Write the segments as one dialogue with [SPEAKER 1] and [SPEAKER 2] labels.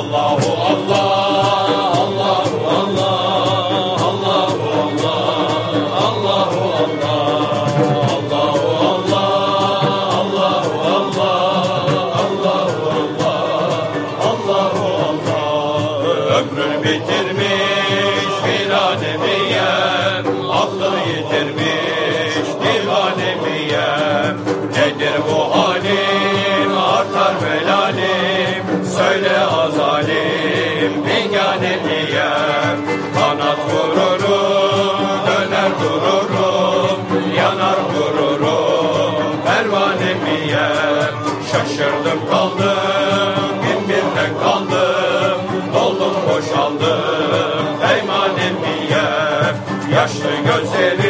[SPEAKER 1] Allahu Allah, Allahu Allah, Allahu Allah, Allahu Allah, Allahu Allah, Allahu Allah, Allahu Allah, Allahu Allah. Ömrünü bitirmiş filanemiyem, aklı yitirmiş divanemiyem. Nedir bu halim, diye Kanat vururum, döner dururum Yanar dururum, pervane miye Şaşırdım kaldım, bin birden kaldım Doldum boşaldım, peymanem miye Yaşlı gözleri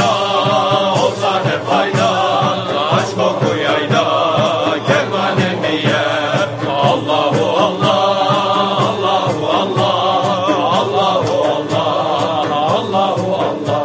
[SPEAKER 1] Allahu Allah.